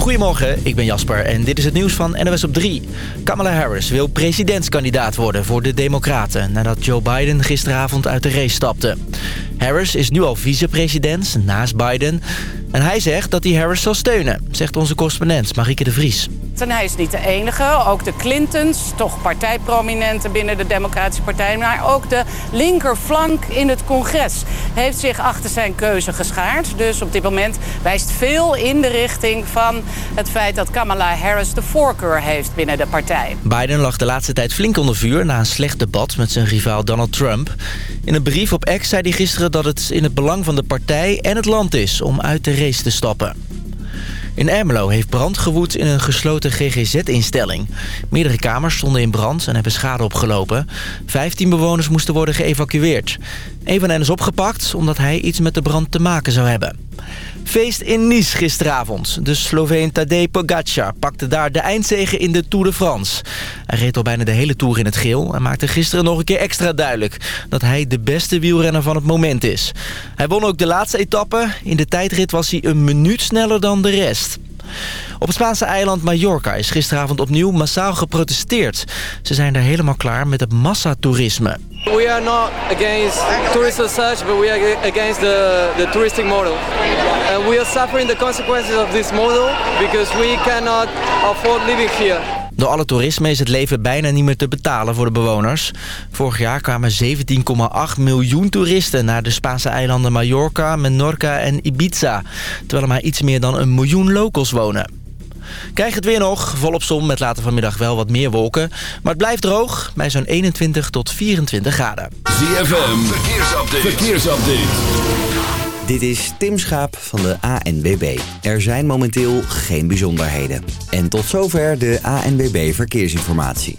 Goedemorgen, ik ben Jasper en dit is het nieuws van NOS op 3. Kamala Harris wil presidentskandidaat worden voor de Democraten... nadat Joe Biden gisteravond uit de race stapte. Harris is nu al vicepresident naast Biden... En hij zegt dat hij Harris zal steunen, zegt onze correspondent Marieke de Vries. En hij is niet de enige. Ook de Clintons, toch partijprominenten binnen de Democratische Partij... maar ook de linkerflank in het congres heeft zich achter zijn keuze geschaard. Dus op dit moment wijst veel in de richting van het feit... dat Kamala Harris de voorkeur heeft binnen de partij. Biden lag de laatste tijd flink onder vuur na een slecht debat met zijn rivaal Donald Trump. In een brief op X zei hij gisteren dat het in het belang van de partij en het land is om uit de te stappen. In Ermelo heeft brand gewoed in een gesloten GGZ-instelling. Meerdere kamers stonden in brand en hebben schade opgelopen. Vijftien bewoners moesten worden geëvacueerd. Een van hen is opgepakt omdat hij iets met de brand te maken zou hebben. Feest in Nice gisteravond. De Sloveen Tadej Pogacar pakte daar de eindzege in de Tour de France. Hij reed al bijna de hele Tour in het geel... en maakte gisteren nog een keer extra duidelijk... dat hij de beste wielrenner van het moment is. Hij won ook de laatste etappe. In de tijdrit was hij een minuut sneller dan de rest. Op het Spaanse eiland Mallorca is gisteravond opnieuw massaal geprotesteerd. Ze zijn er helemaal klaar met het massatoerisme. We are not against tourism as such, but we are against the, the touristic model. And we are suffering the consequences of this model because we cannot afford living here. Door alle toerisme is het leven bijna niet meer te betalen voor de bewoners. Vorig jaar kwamen 17,8 miljoen toeristen naar de Spaanse eilanden Mallorca, Menorca en Ibiza. Terwijl er maar iets meer dan een miljoen locals wonen. Krijg het weer nog, volop zon met later vanmiddag wel wat meer wolken. Maar het blijft droog bij zo'n 21 tot 24 graden. ZFM, verkeersupdate. verkeersupdate. Dit is Tim Schaap van de ANWB. Er zijn momenteel geen bijzonderheden. En tot zover de ANWB Verkeersinformatie.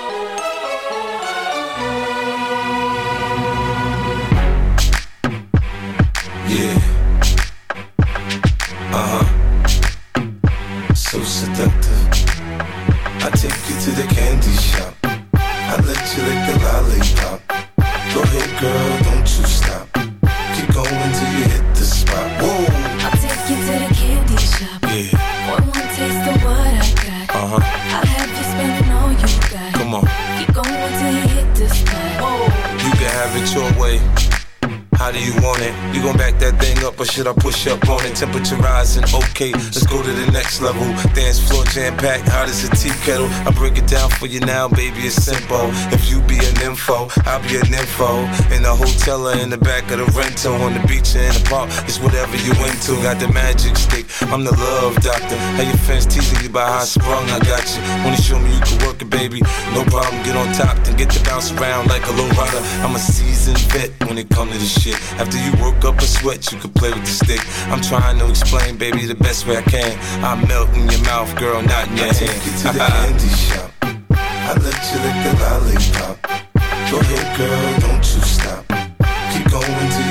You want it? You gon' back that thing up or should I push up on it? Temperature rising, okay, let's go to the next level. Dance floor jam packed, hot as a tea kettle. I break it down for you now, baby, it's simple. If you be an info, I'll be an info. In the hotel or in the back of the rental, on the beach or in the park, it's whatever you into. Got the magic stick, I'm the love doctor. How your fans teasing you by how I sprung, I got you. Wanna show me top, then get to bounce around like a low rider. I'm a seasoned vet when it come to this shit. After you work up a sweat, you can play with the stick. I'm trying to explain, baby, the best way I can. I melt in your mouth, girl, not in your I hand. Take you to the candy shop. I let you lick the lollipop. Go ahead, girl, don't you stop. Keep going till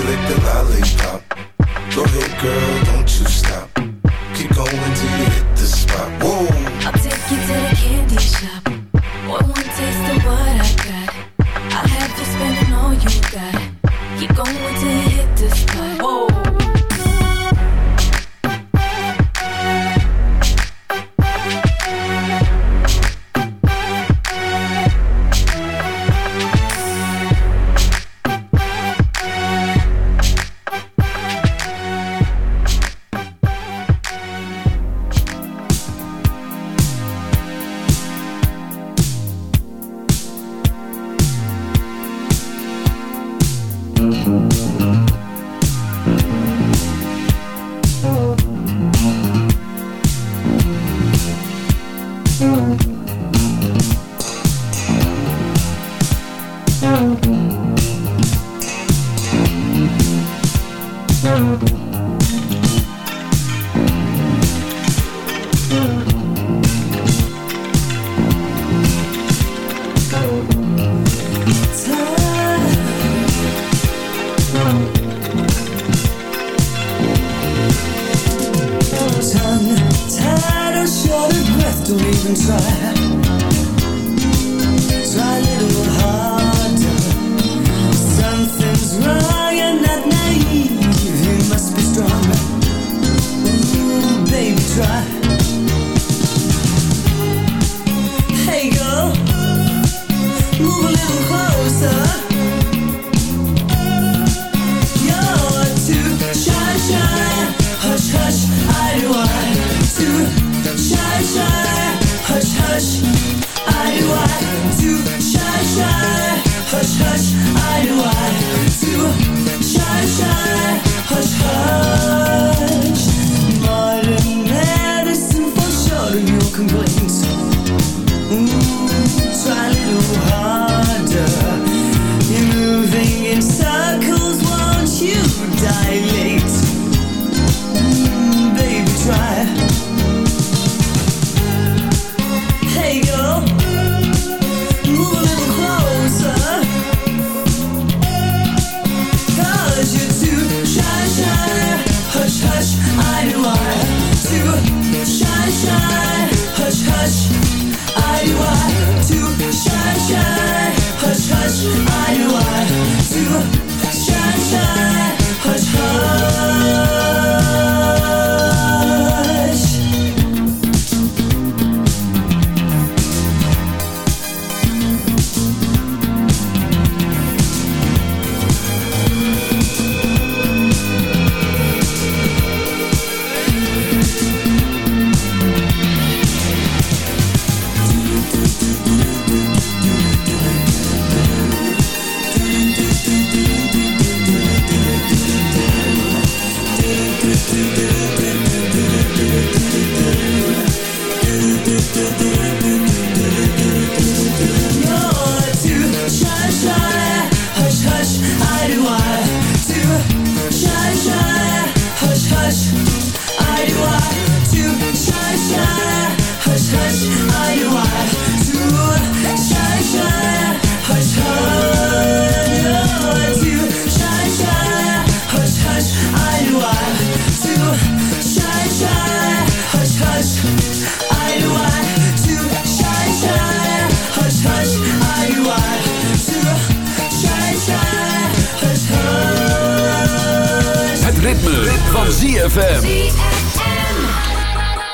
you lick the lollipop. Go ahead, girl, don't you stop. Keep going was her van ZFM.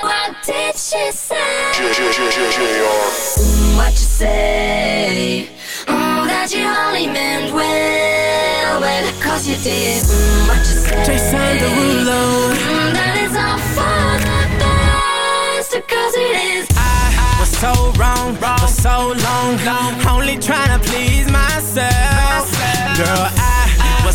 What did she say? What you say? Mm, that you only meant well, well, cause you did. Mm, what you say? Jason Derulo. Mm, that is all for the best, cause it is. I was so wrong, wrong, for so long, long. Only trying to please myself. myself. Girl, I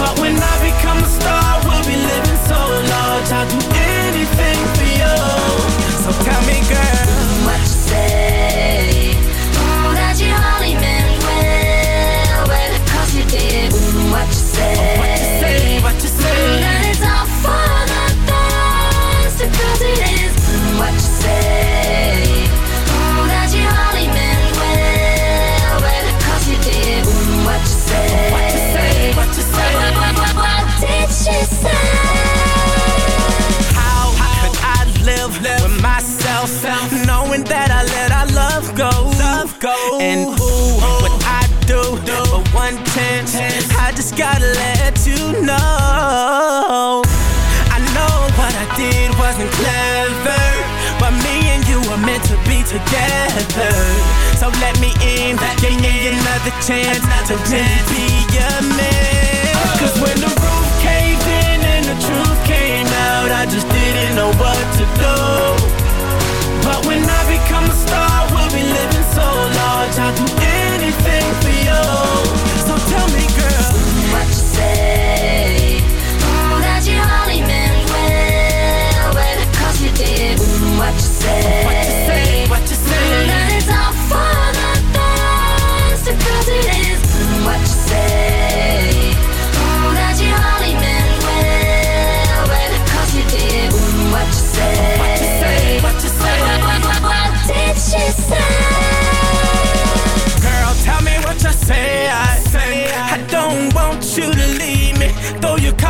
But when I become a star, we'll be living so large. I'll do anything for you. So tell me, girl, our love go? Love go. And ooh, what I do for one chance, I just gotta let you know. I know what I did wasn't clever, but me and you were meant to be together. So let me in, give me another chance to really be your man. Cause when the roof caved in and the truth came out, I just didn't know what to do. But when I become a star, we'll be living so large. I'll do anything for you.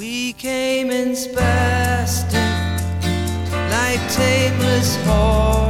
We came in spastic, like tameless horses.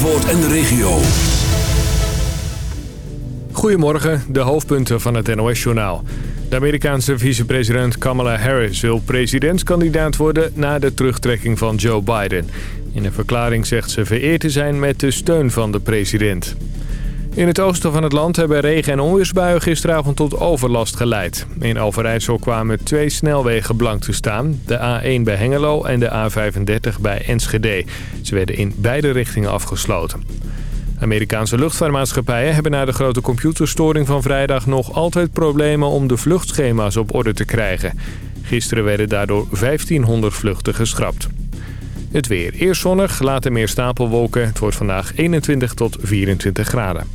En de regio. Goedemorgen, de hoofdpunten van het NOS-journaal. De Amerikaanse vicepresident Kamala Harris wil presidentskandidaat worden... na de terugtrekking van Joe Biden. In een verklaring zegt ze vereerd te zijn met de steun van de president. In het oosten van het land hebben regen- en onweersbuien gisteravond tot overlast geleid. In Overijssel kwamen twee snelwegen blank te staan. De A1 bij Hengelo en de A35 bij Enschede. Ze werden in beide richtingen afgesloten. Amerikaanse luchtvaartmaatschappijen hebben na de grote computerstoring van vrijdag nog altijd problemen om de vluchtschema's op orde te krijgen. Gisteren werden daardoor 1500 vluchten geschrapt. Het weer. Eerst zonnig, later meer stapelwolken. Het wordt vandaag 21 tot 24 graden.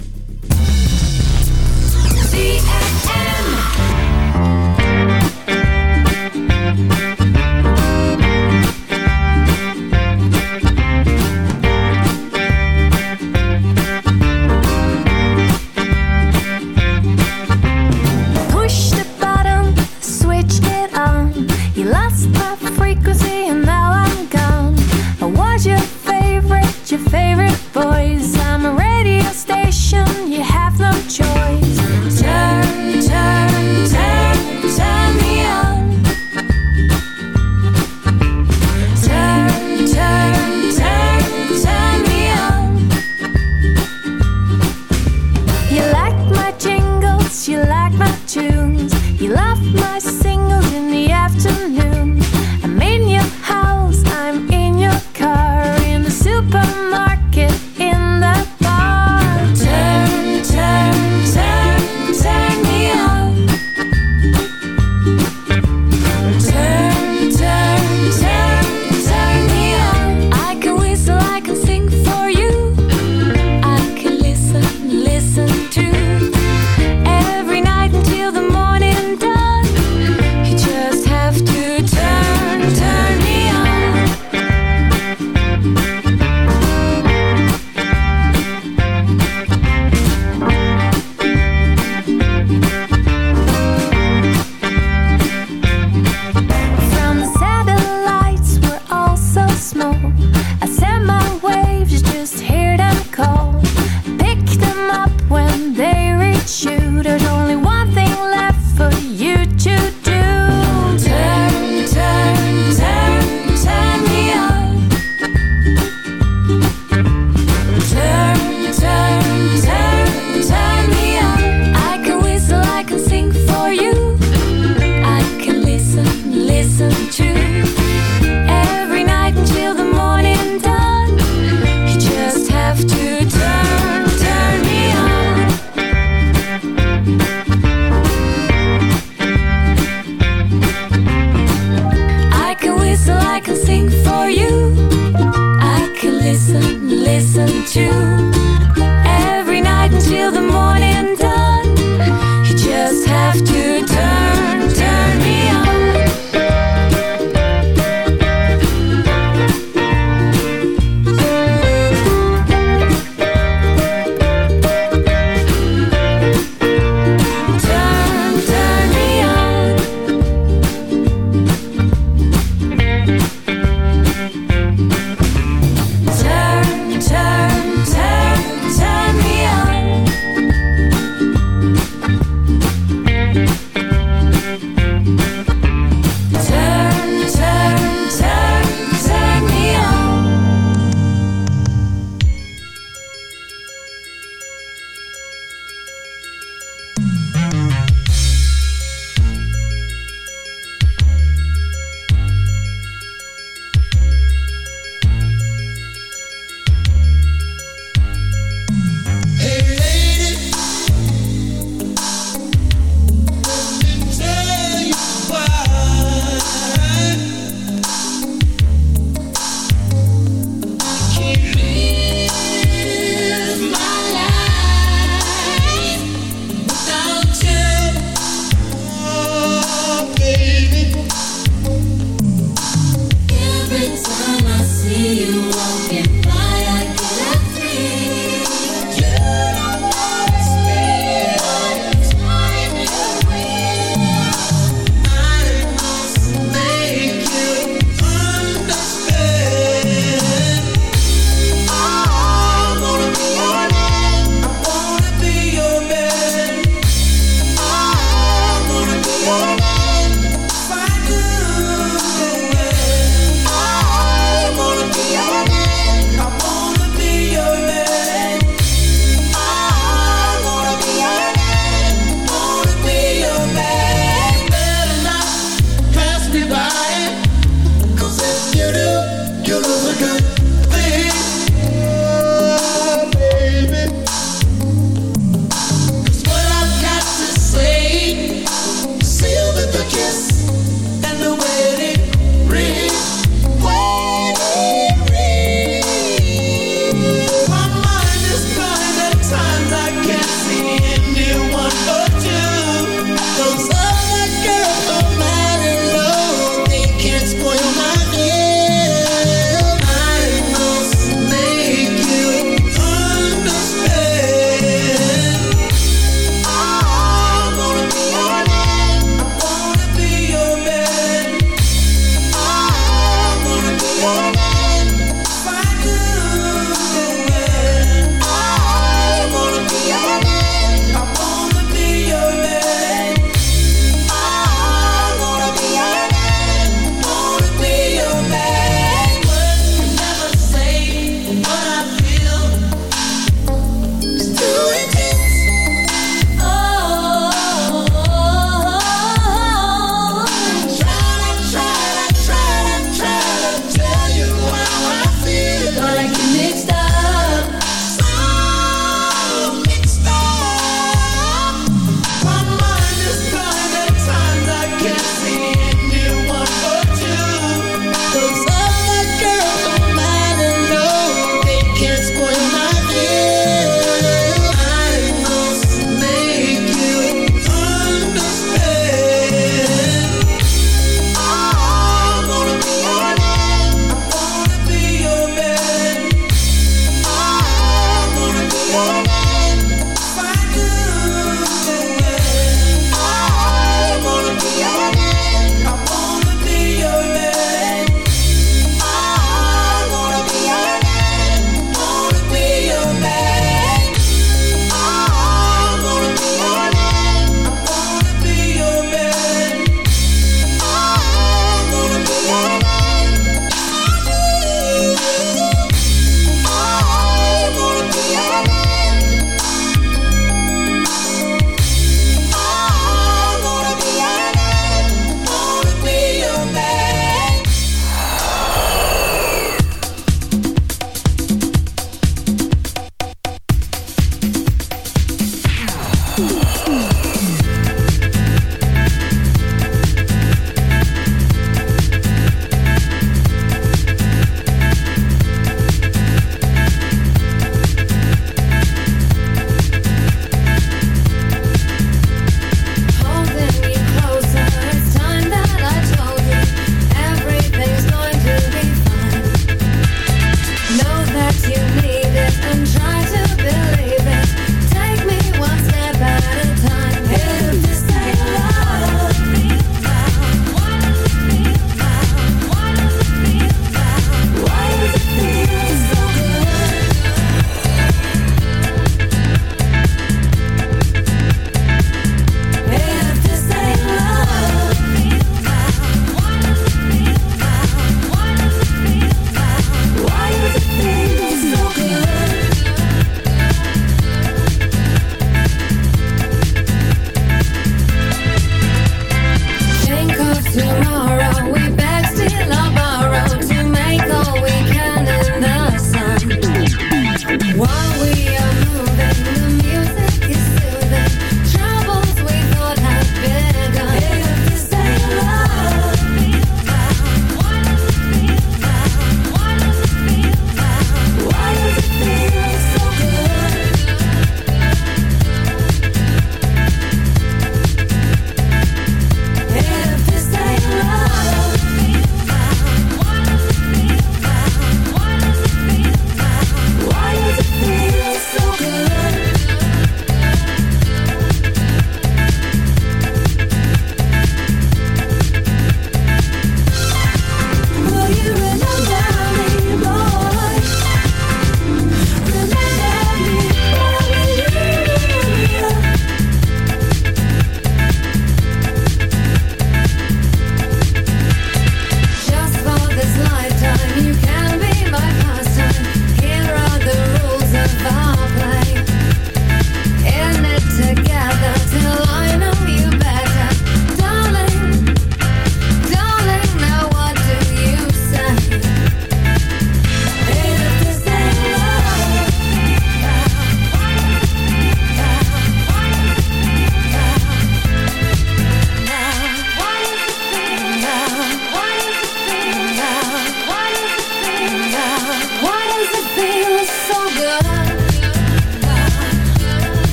You like my tunes, you love my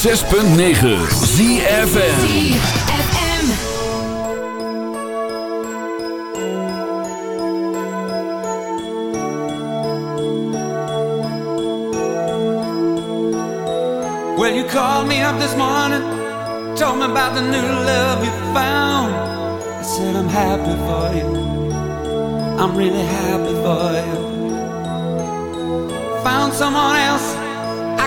106.9 ZFM Well, you called me up this morning, told me about the new love you found. I said, I'm happy for you. I'm really happy for you. Found someone else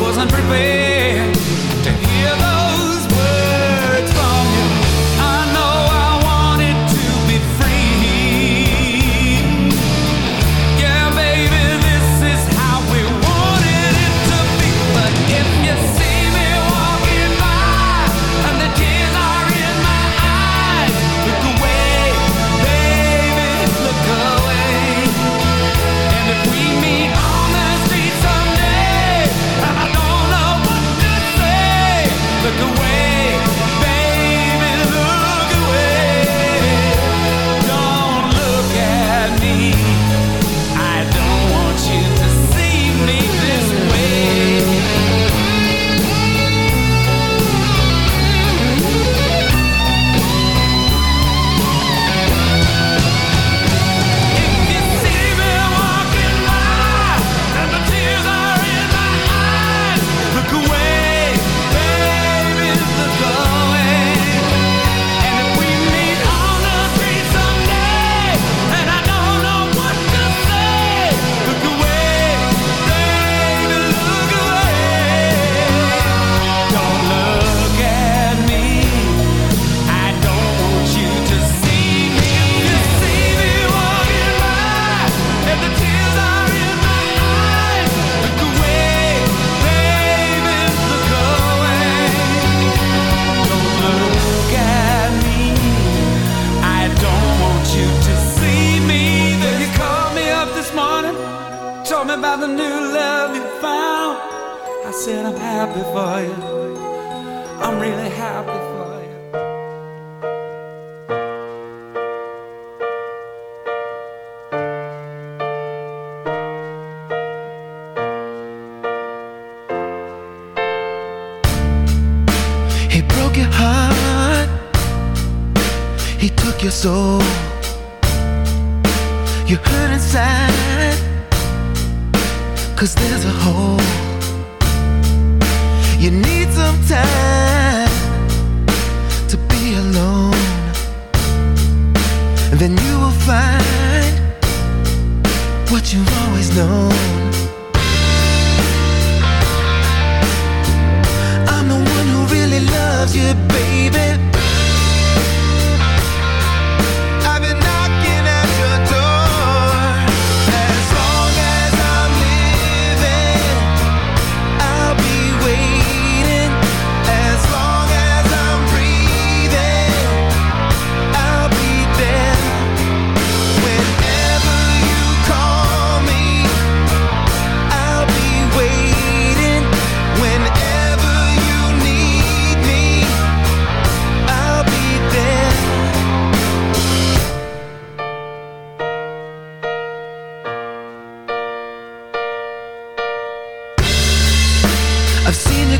wasn't prepared.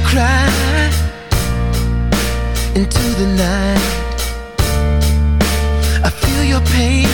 cry into the night. I feel your pain.